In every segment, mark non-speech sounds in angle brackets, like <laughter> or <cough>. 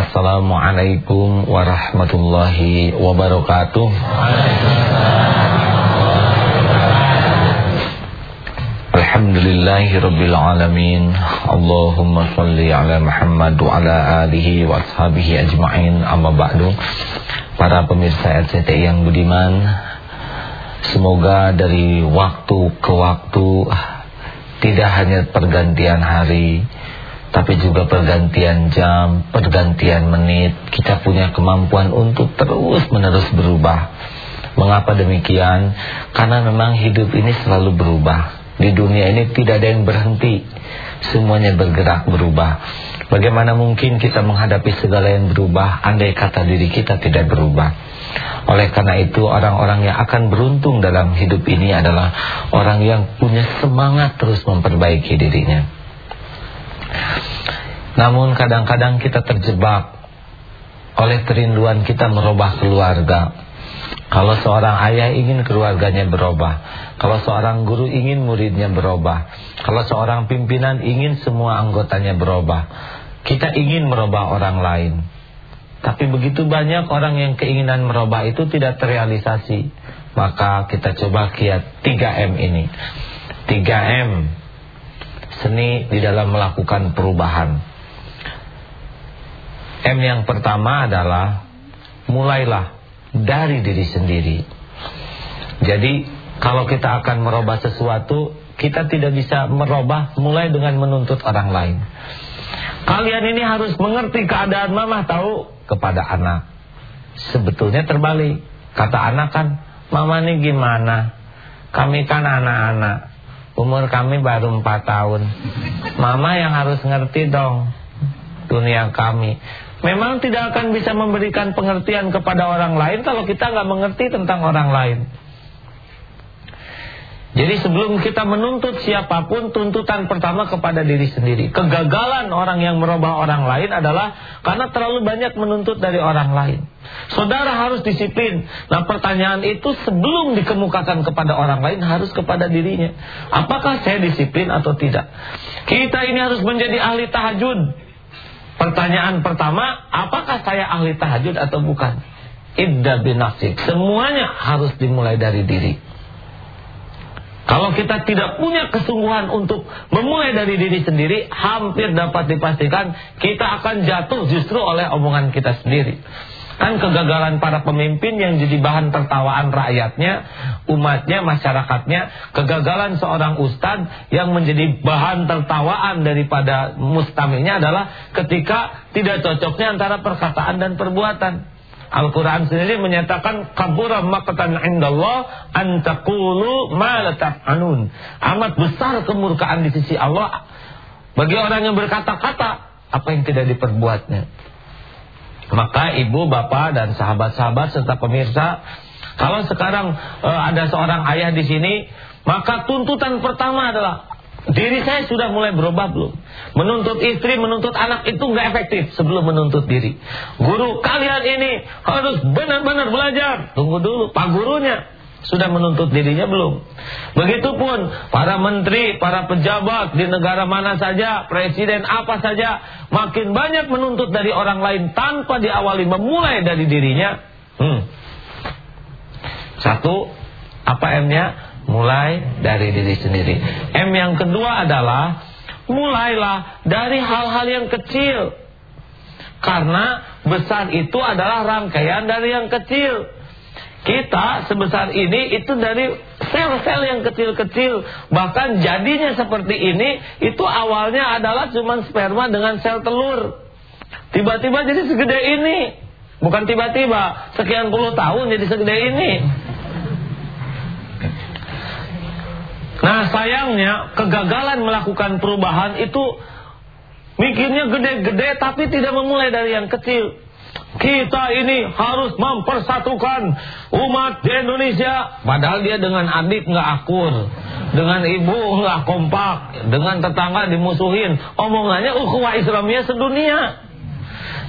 Assalamualaikum warahmatullahi wabarakatuh. Alhamdulillahi alamin. Allahumma salli ala Muhammad wa ala alihi wa ashabihi ajma'in. Amma ba'du. Para pemirsa RCTI yang budiman Semoga dari waktu ke waktu Tidak hanya pergantian hari Tapi juga pergantian jam Pergantian menit Kita punya kemampuan untuk terus menerus berubah. Mengapa demikian? Karena memang hidup ini selalu berubah. Di dunia ini tidak ada yang berhenti. Semuanya bergerak berubah. Bagaimana mungkin kita menghadapi segala yang berubah? Andai kata diri kita tidak berubah. Oleh karena itu orang-orang yang akan beruntung dalam hidup ini adalah orang yang punya semangat terus memperbaiki dirinya. Namun kadang-kadang kita terjebak oleh kerinduan kita merubah keluarga. Kalau seorang ayah ingin keluarganya berubah, kalau seorang guru ingin muridnya berubah, kalau seorang pimpinan ingin semua anggotanya berubah, kita ingin merubah orang lain. Tapi begitu banyak orang yang keinginan merubah itu tidak terrealisasi. Maka kita coba kiat 3M ini. 3M seni di dalam melakukan perubahan. M yang pertama adalah mulailah dari diri sendiri. Jadi kalau kita akan merubah sesuatu, kita tidak bisa merubah mulai dengan menuntut orang lain. Kalian ini harus mengerti keadaan mama tahu kepada anak. Sebetulnya terbalik. Kata anak kan, mama ini gimana? Kami kan anak-anak. Umur kami baru 4 tahun. Mama yang harus ngerti dong dunia kami. Memang tidak akan bisa memberikan pengertian kepada orang lain kalau kita nggak mengerti tentang orang lain. Jadi sebelum kita menuntut siapa pun tuntutan pertama kepada diri sendiri. Kegagalan orang yang merubah orang lain adalah karena terlalu banyak menuntut dari orang lain. Saudara harus disiplin. Nah pertanyaan itu sebelum dikemukakan kepada orang lain harus kepada dirinya. Apakah saya disiplin atau tidak? Kita ini harus menjadi ahli tahajud. Pertanyaan pertama, apakah saya ahli tahajud atau bukan? Idda binafsik. Semuanya harus dimulai dari diri. Kalau kita tidak punya kesungguhan untuk memulai dari diri sendiri, hampir dapat dipastikan kita akan jatuh justru oleh omongan kita sendiri. Kan kegagalan para pemimpin yang jadi bahan tertawaan rakyatnya, umatnya, masyarakatnya, kegagalan seorang ustadz yang menjadi bahan tertawaan daripada mustaminya adalah ketika tidak cocoknya antara perkataan dan perbuatan. Al-Quran sendiri menyatakan kabura maqtan indallah antakulu malatak anun. Amat besar kemurkaan di sisi Allah bagi orang yang berkata-kata apa yang tidak diperbuatnya. Maka ibu, bapak dan sahabat-sahabat serta pemirsa, kalau sekarang e, ada seorang ayah di sini, maka tuntutan pertama adalah Diri saya sudah mulai berubah belum? Menuntut istri, menuntut anak itu nggak efektif sebelum menuntut diri. Guru kalian ini harus benar-benar belajar. Tunggu dulu, Pak gurunya sudah menuntut dirinya belum? Begitupun para menteri, para pejabat di negara mana saja, presiden apa saja, makin banyak menuntut dari orang lain tanpa diawali memulai dari dirinya. Hmm. Satu, apa M-nya? Mulai dari diri sendiri. M yang kedua adalah mulailah dari hal-hal yang kecil. Karena besar itu adalah rangkaian dari yang kecil. Kita sebesar ini itu dari sel-sel yang kecil-kecil. Bahkan jadinya seperti ini itu awalnya adalah cuma sperma dengan sel telur. Tiba-tiba jadi segede ini. Bukan tiba-tiba, sekian puluh tahun jadi segede ini. Nah sayangnya kegagalan melakukan perubahan itu mikirnya gede-gede tapi tidak memulai dari yang kecil. Kita ini harus mempersatukan umat di Indonesia. Padahal dia dengan adik nggak akur, dengan ibu nggak kompak, dengan tetangga dimusuhin. Omongannya ukhuwah Islamiyah sedunia.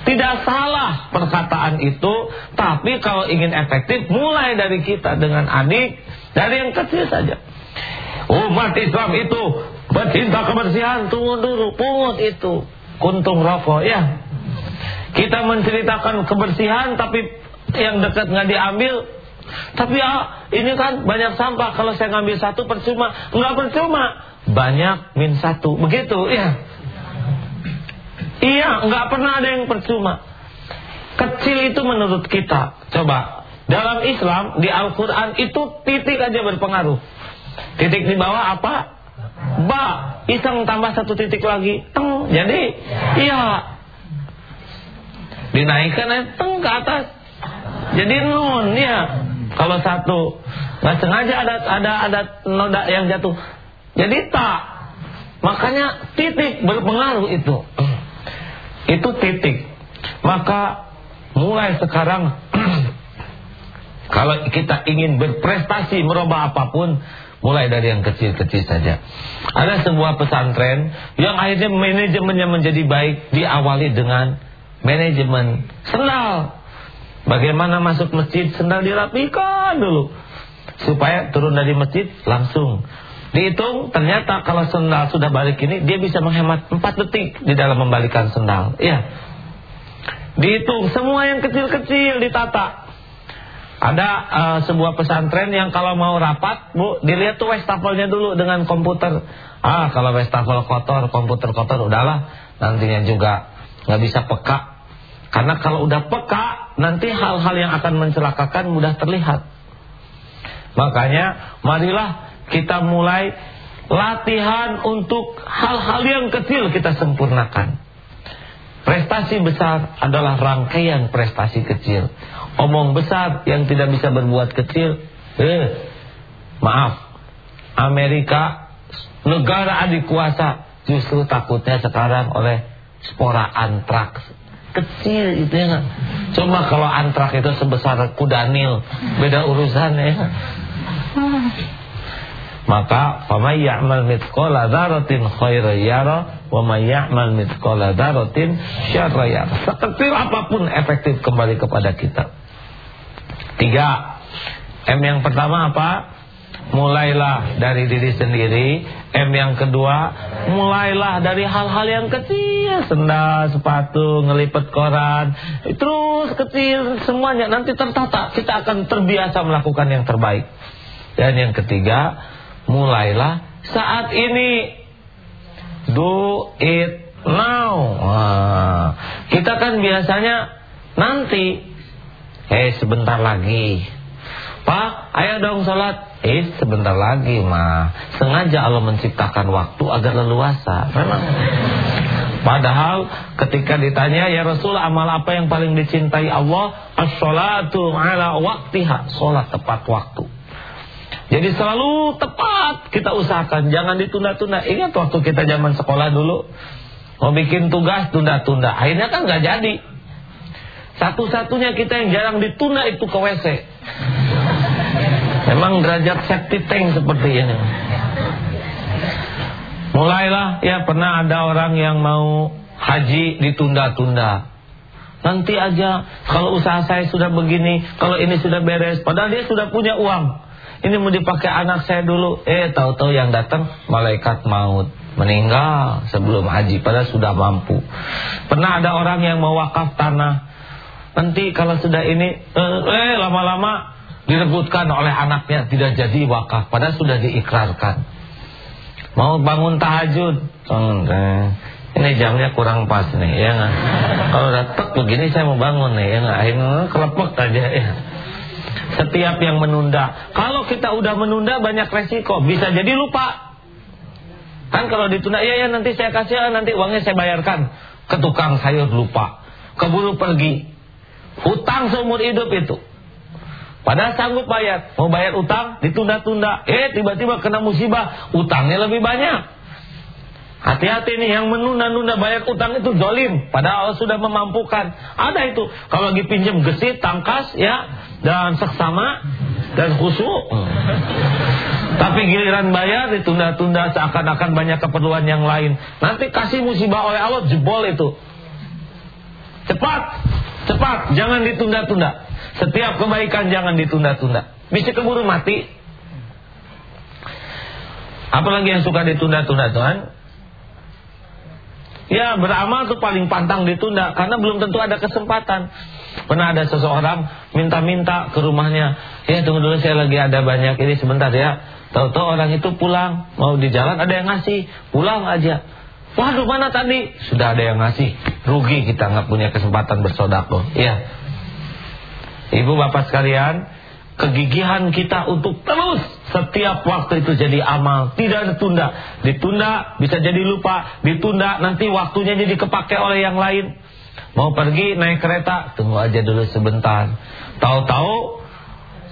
Tidak salah perkataan itu, tapi kalau ingin efektif mulai dari kita dengan adik, dari yang kecil saja. Umat Islam itu pecinta kebersihan, tunggu dulu, pungut itu. Kuntung rokok ya. Kita menceritakan kebersihan tapi yang dekat nggak diambil. Tapi ya ini kan banyak sampah kalau saya ngambil satu percuma, nggak percuma. Banyak min satu, begitu ya. Iya, nggak pernah ada yang percuma. Kecil itu menurut kita. Coba dalam Islam di Al-Quran itu titik aja berpengaruh. Titik di bawah apa? Ba. Iseng tambah satu titik lagi. Teng. Jadi iya. Dinaikkan ya, teng ke atas. Jadi nun ya. Kalau satu nggak sengaja ada ada ada noda yang jatuh. Jadi tak. Makanya titik berpengaruh itu. Itu titik. Maka mulai sekarang <clears throat> kalau kita ingin berprestasi merubah apa pun mulai dari yang kecil-kecil saja. Ada sebuah pesantren yang akhirnya manajemennya menjadi baik diawali dengan manajemen sendal. Bagaimana masuk masjid sendal dirapikan dulu supaya turun dari masjid langsung Dihitung ternyata kalau sendal sudah balik ini dia bisa menghemat 4 detik di dalam membalikan sendal. Iya. Dihitung semua yang kecil-kecil ditata. Ada uh, sebuah pesantren yang kalau mau rapat, Bu, dilihat tuh wastafel dulu dengan komputer. Ah, kalau wastafel kotor, komputer kotor udahlah, nantinya juga nggak bisa peka. Karena kalau udah peka, nanti hal-hal yang akan mencelakakan mudah terlihat. Makanya marilah kita mulai latihan untuk hal-hal yang kecil kita sempurnakan. Prestasi besar adalah rangkaian prestasi kecil omong besar yang tidak bisa berbuat kecil. Eh, maaf, Amerika negara adik kuasa justru takutnya sekarang oleh spora antraks kecil itu ya Cuma kalau antrak itu sebesar kudanil beda urusan ya. Maka famay ya'mal mithqala dzarratin khairan yara wa may ya'mal mithqala. Sekecil apa pun efektif kembali kepada kita. Tiga. M yang pertama apa? Mulailah dari diri sendiri. M yang kedua Mulailah dari hal-hal yang kecil. Sendal, sepatu, ngelipet koran. Terus kecil semuanya. Nanti tertata Kita akan terbiasa melakukan yang terbaik. Dan yang ketiga Mulailah saat ini. Do it now. Kita kan biasanya Nanti Eh sebentar lagi. Pak ayo dong sholat. Eh sebentar lagi mah Sengaja Allah menciptakan waktu agar leluasa. Memang. Padahal ketika ditanya Ya Rasul amal apa yang paling dicintai Allah? As-sholatu ala waktiha Sholat tepat waktu. Jadi selalu tepat kita usahakan. Jangan ditunda-tunda. Ingat waktu kita zaman sekolah dulu. Mau bikin tugas tunda-tunda. Akhirnya kan gak jadi satu-satunya kita yang jarang ditunda itu ke WC. Memang derajat safety tank seperti ini. Mulailah ya pernah ada orang yang mau haji ditunda-tunda. Nanti aja kalau usaha saya sudah begini, kalau ini sudah beres, padahal dia sudah punya uang. Ini mau dipakai anak saya dulu. Eh tahu-tahu yang datang malaikat maut meninggal sebelum haji padahal sudah mampu. Pernah ada orang yang mau wakaf tanah Nanti kalau sudah ini eh lama-lama direbutkan oleh anaknya tidak jadi wakaf padahal sudah diikrarkan. Mau bangun tahajud, eh, ini jamnya kurang pas nih ya nggak? Kalau datang begini saya mau bangun nih ya nggak? Akhirnya kelepek aja ya. Setiap yang menunda, kalau kita udah menunda banyak resiko, bisa jadi lupa. Kan kalau ditunda, ya ya nanti saya kasih, nanti uangnya saya bayarkan. Ke tukang sayur lupa, keburu pergi, Hutang seumur hidup itu. Padahal sanggup bayar. Mau bayar utang, ditunda-tunda. Eh, tiba-tiba kena musibah. Utangnya lebih banyak. Hati-hati nih yang menunda-nunda bayar utang itu dolim. Padahal Allah sudah memampukan. Ada itu. Kalau lagi pinjam gesit, tangkas ya. Dan seksama. Dan khusyuk. Tapi giliran bayar ditunda-tunda seakan-akan banyak keperluan yang lain. Nanti kasih musibah oleh Allah jebol itu. Cepat. Cepat, jangan ditunda-tunda. Setiap kebaikan jangan ditunda-tunda. Bisa keburu mati. Apalagi yang suka ditunda-tunda Tuhan? Ya beramal tuh paling pantang ditunda karena belum tentu ada kesempatan. Pernah ada seseorang minta-minta ke rumahnya, ya tunggu dulu saya lagi ada banyak ini sebentar ya. Tahu-tahu orang itu pulang, mau di jalan ada yang ngasih, pulang aja. Waduh mana tadi? Sudah ada yang ngasih. Rugi kita nggak punya kesempatan bersodako. Ya. Ibu bapak sekalian, kegigihan kita untuk terus setiap waktu itu jadi amal, tidak ditunda. Ditunda bisa jadi lupa, ditunda nanti waktunya jadi kepake oleh yang lain. Mau pergi naik kereta, tunggu aja dulu sebentar. Tahu-tahu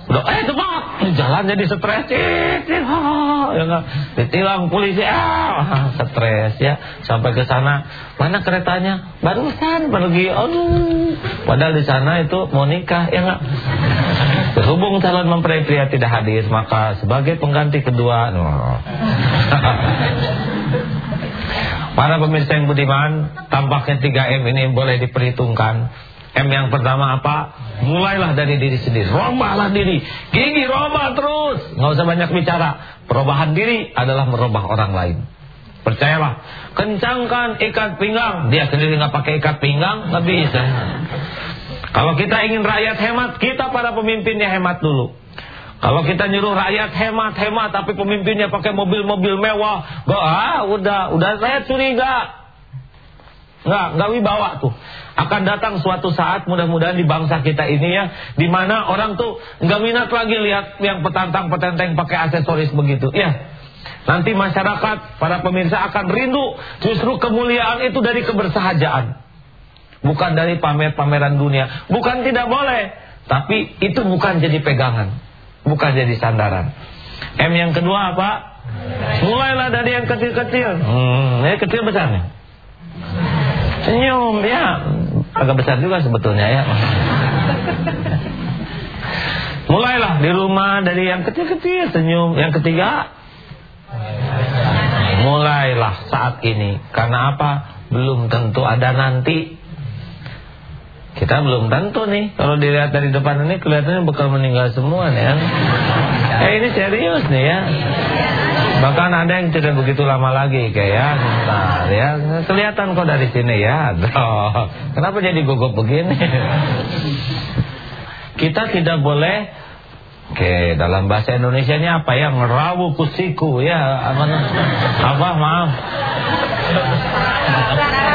Udah, eh cepat, jalan jadi stres, ya enggak, ditilang polisi, ah, stres ya, sampai ke sana, mana keretanya? Barusan pergi, aduh, padahal di sana itu mau nikah, ya enggak. Berhubung calon mempelai pria tidak hadir, maka sebagai pengganti kedua, no. Para pemirsa yang budiman, tampaknya 3M ini boleh diperhitungkan. M yang pertama apa? Mulailah dari diri sendiri. Robahlah diri. Gigi robah terus. Nggak usah banyak bicara. Perubahan diri adalah merubah orang lain. Percayalah. Kencangkan ikat pinggang. Dia sendiri nggak pakai ikat pinggang, nggak bisa. Kalau kita ingin rakyat hemat, kita para pemimpinnya hemat dulu. Kalau kita nyuruh rakyat hemat-hemat, tapi pemimpinnya pakai mobil-mobil mewah, gak, ah, udah, udah saya curiga. Nggak, nggak wibawa tuh. Akan datang suatu saat mudah-mudahan di bangsa kita ini ya, di mana orang tuh nggak minat lagi lihat yang petantang-petenteng pakai aksesoris begitu. Ya, nanti masyarakat, para pemirsa akan rindu justru kemuliaan itu dari kebersahajaan. Bukan dari pamer-pameran dunia. Bukan tidak boleh, tapi itu bukan jadi pegangan, bukan jadi sandaran. M yang kedua apa? Mulailah dari yang kecil-kecil. Hmm, ini kecil besarnya. Senyum ya Agak besar juga sebetulnya ya. Mulailah di rumah dari yang kecil-kecil senyum. Yang ketiga Mulailah saat ini. Karena apa? Belum tentu ada nanti Kita belum tentu nih Kalau dilihat dari depan ini kelihatannya bakal meninggal semua nih ya. Eh ini serius nih ya Bahkan ada yang tidak begitu lama lagi kayak ya, bentar ya. Kelihatan kok dari sini ya. Duh, <laughs> kenapa jadi gugup begini? <laughs> Kita tidak boleh Oke, dalam bahasa Indonesia ini apa ya? Ngerawu kusiku ya. Apa, apa maaf. <laughs>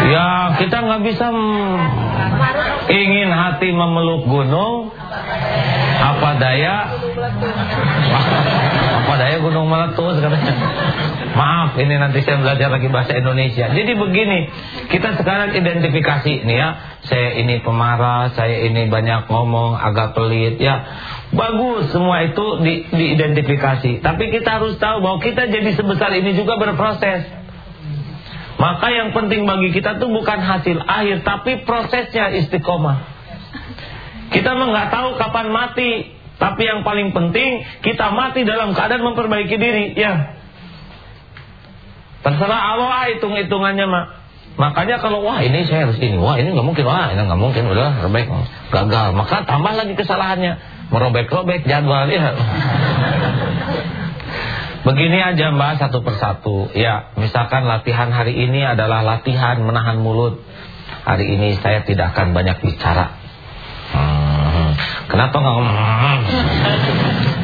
Ya, kita nggak bisa ingin hati memeluk gunung. Apa daya? Apa daya gunung meletus katanya. Maaf, ini nanti saya belajar lagi bahasa Indonesia. Jadi begini, kita sekarang identifikasi nih ya. Saya ini pemarah, saya ini banyak ngomong, agak pelit ya. Bagus semua itu di, diidentifikasi. Tapi kita harus tahu bahwa kita jadi sebesar ini juga berproses. Maka yang penting bagi kita tuh bukan hasil akhir, tapi prosesnya istiqomah. Kita memang nggak tahu kapan mati. Tapi yang paling penting kita mati dalam keadaan memperbaiki diri, ya. Terserah Allah hitung-hitungannya, Mak. Makanya kalau wah ini saya harus ini, wah ini nggak mungkin, wah ini nggak mungkin, udah robek, gagal. Maka tambah lagi kesalahannya, merobek-robek jadwal ya. Begini aja Mbak satu persatu. Ya, misalkan latihan hari ini adalah latihan menahan mulut. Hari ini saya tidak akan banyak bicara. Kenapa nggak ngomong?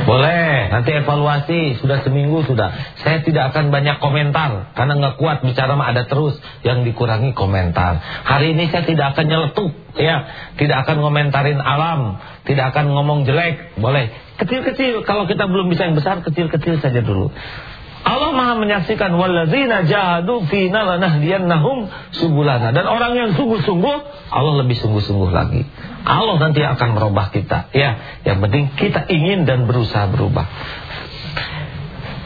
Boleh, nanti evaluasi sudah seminggu sudah. Saya tidak akan banyak komentar karena nggak kuat bicara mah ada terus yang dikurangi komentar. Hari ini saya tidak akan nyeletuk, ya, tidak akan ngomentarin alam, tidak akan ngomong jelek. Boleh, kecil-kecil. Kalau kita belum bisa yang besar, kecil-kecil saja dulu. Allah Maha menyaksikan walladzina jahadu fina lanahdiyannahum subulana dan orang yang sungguh-sungguh Allah lebih sungguh-sungguh lagi. Allah nanti akan merubah kita. Ya, yang penting kita ingin dan berusaha berubah.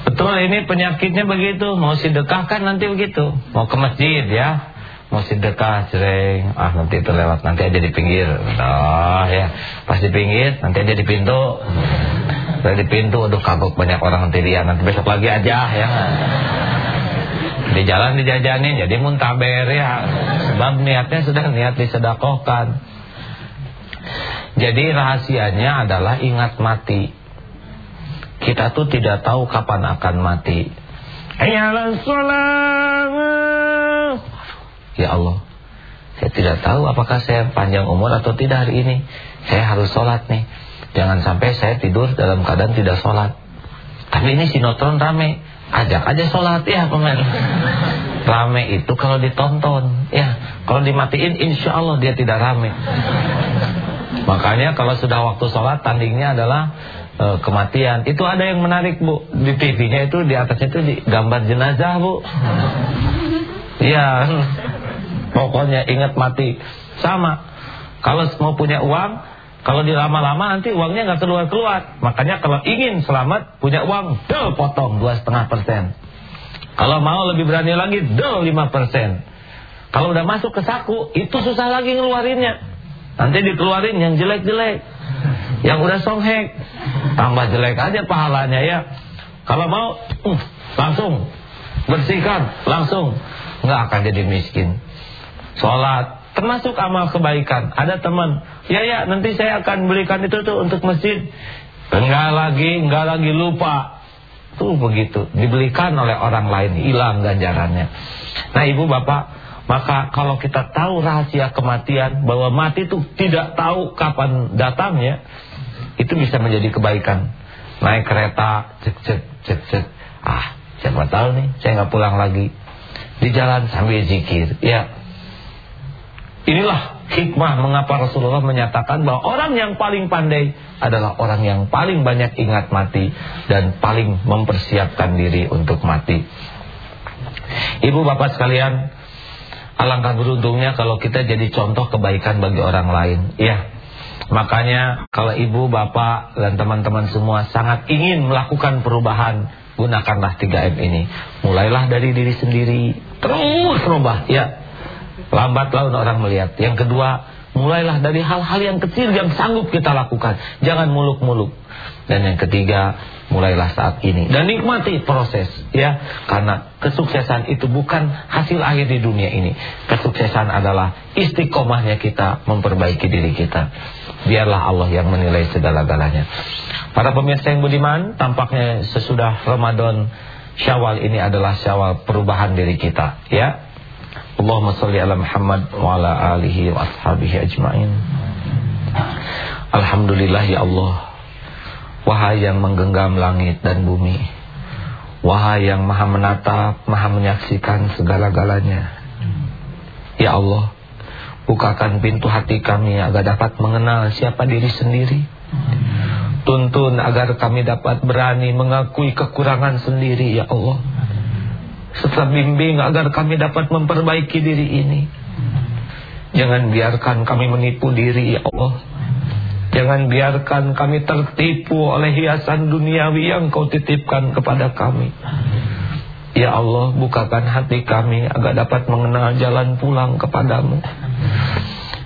Betul ini penyakitnya begitu, mau sedekahkan nanti begitu. Mau ke masjid ya. Mau sedekah sering, ah nanti itu lewat nanti aja di pinggir. Oh ya, pas di pinggir nanti aja di pintu. Saya di pintu, aduh kagok banyak orang nanti dia Nanti besok lagi aja ya. Di jalan dijajanin jadi muntaber ya. Sebab niatnya sudah niat disedakohkan Jadi rahasianya adalah ingat mati. Kita tuh tidak tahu kapan akan mati. Ayalah sholat Ya Allah Saya tidak tahu apakah saya panjang umur atau tidak hari ini. Saya harus sholat nih. Jangan sampai saya tidur dalam keadaan tidak sholat. Tapi ini sinetron rame. Ajak aja sholat ya pemain. <laughs> Rame itu kalau ditonton Ya. Kalau dimatiin insya Allah dia tidak rame. Makanya kalau sudah waktu sholat Tandingnya adalah e, kematian. Itu ada yang menarik bu. Di TV-nya itu di atasnya itu di gambar jenazah bu. <laughs> Iya Pokoknya ingat mati Sama Kalau mau punya uang kalau dilama-lama nanti uangnya nggak keluar-keluar. Makanya kalau ingin selamat punya uang, del potong dua setengah persen. Kalau mau lebih berani lagi, del lima persen. Kalau udah masuk ke saku, itu susah lagi ngeluarinnya. Nanti dikeluarin yang jelek-jelek, yang udah songhek, tambah jelek aja pahalanya ya. Kalau mau, uh, langsung bersihkan, langsung nggak akan jadi miskin. Sholat, termasuk amal kebaikan. Ada teman, ya ya nanti saya akan belikan itu tuh untuk masjid. Enggak lagi, enggak lagi lupa. Tuh begitu, dibelikan oleh orang lain, hilang ganjarannya. Nah ibu bapak, maka kalau kita tahu rahasia kematian, bahwa mati itu tidak tahu kapan datangnya, itu bisa menjadi kebaikan. Naik kereta, cek cek cek cek, ah siapa tahu nih, saya nggak pulang lagi. Di jalan sambil zikir, ya Inilah hikmah mengapa Rasulullah menyatakan bahwa orang yang paling pandai adalah orang yang paling banyak ingat mati dan paling mempersiapkan diri untuk mati. Ibu bapak sekalian, alangkah beruntungnya kalau kita jadi contoh kebaikan bagi orang lain. Ya, makanya kalau ibu bapak dan teman-teman semua sangat ingin melakukan perubahan, gunakanlah 3M ini. Mulailah dari diri sendiri, terus rubah ya Lambat laun orang melihat. Yang kedua, mulailah dari hal-hal yang kecil yang sanggup kita lakukan. Jangan muluk-muluk. Dan yang ketiga, mulailah saat ini dan nikmati proses ya. Karena kesuksesan itu bukan hasil akhir di dunia ini. Kesuksesan adalah istiqomahnya kita memperbaiki diri kita. Biarlah Allah yang menilai segala-galanya. Para pemirsa yang budiman, tampaknya sesudah Ramadan Syawal ini adalah Syawal perubahan diri kita, ya. Allahumma salli ala Muhammad wa ala alihi wa ashabihi ajma'in. Alhamdulillah ya Allah. Wahai yang menggenggam langit dan bumi. Wahai yang maha menatap, maha menyaksikan segala-galanya. Ya Allah, bukakan pintu hati kami agar dapat mengenal siapa diri sendiri. Tuntun agar kami dapat berani mengakui kekurangan sendiri, ya Allah serta bimbing agar kami dapat memperbaiki diri ini. Jangan biarkan kami menipu diri ya Allah. Jangan biarkan kami tertipu oleh hiasan duniawi yang kau titipkan kepada kami. Ya Allah, bukakan hati kami agar dapat mengenal jalan pulang kepadamu.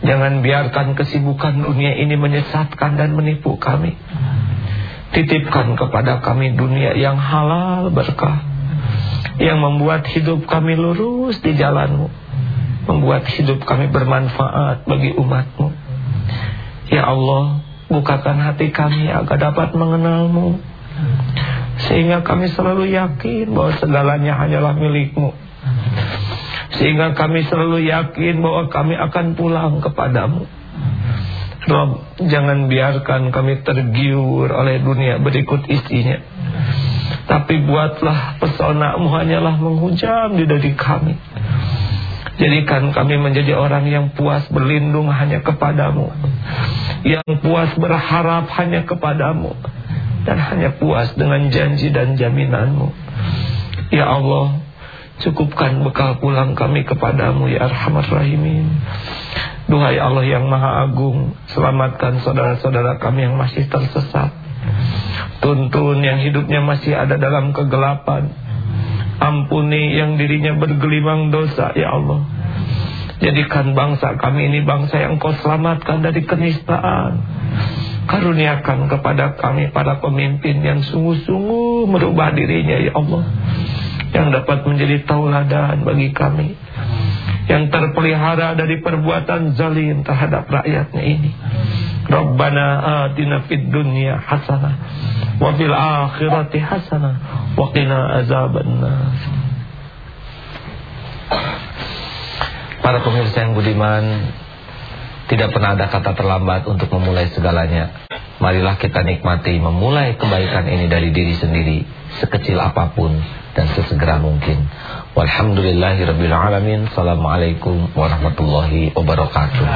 Jangan biarkan kesibukan dunia ini menyesatkan dan menipu kami. Titipkan kepada kami dunia yang halal berkah yang membuat hidup kami lurus di jalanmu membuat hidup kami bermanfaat bagi umatmu. Ya Allah bukakan hati kami agar dapat mengenalmu sehingga kami selalu yakin bahwa segalanya hanyalah milikmu. Sehingga kami selalu yakin bahwa kami akan pulang kepadamu. Rob, jangan biarkan kami tergiur oleh dunia berikut isinya tapi buatlah pesonamu hanyalah menghujam di diri kami. Jadikan kami menjadi orang yang puas berlindung hanya kepadamu. Yang puas berharap hanya kepadamu. Dan hanya puas dengan janji dan jaminanmu. Ya Allah, cukupkan bekal pulang kami kepadamu ya Arhamar Rahimin. Duhai Allah yang Maha Agung, selamatkan saudara-saudara kami yang masih tersesat. Tuntun yang hidupnya masih ada dalam kegelapan. Ampuni yang dirinya bergelimang dosa Ya Allah. Jadikan bangsa kami ini bangsa yang kau selamatkan dari kenistaan. Karuniakan kepada kami para pemimpin yang sungguh-sungguh merubah dirinya Ya Allah. Yang dapat menjadi tauladan bagi kami. Yang terpelihara dari perbuatan zalim terhadap rakyatnya ini. Rabbana atina fid dunya hasanah wa fil akhirati hasanah. Wa qina. Para pemirsa yang budiman Tidak pernah ada kata terlambat untuk memulai segalanya. Marilah kita nikmati memulai kebaikan ini dari diri sendiri Sekecil apa pun dan sesegera mungkin. Walhamdulillahirrabbilalamin Assalamualaikum warahmatullahi wabarakatuh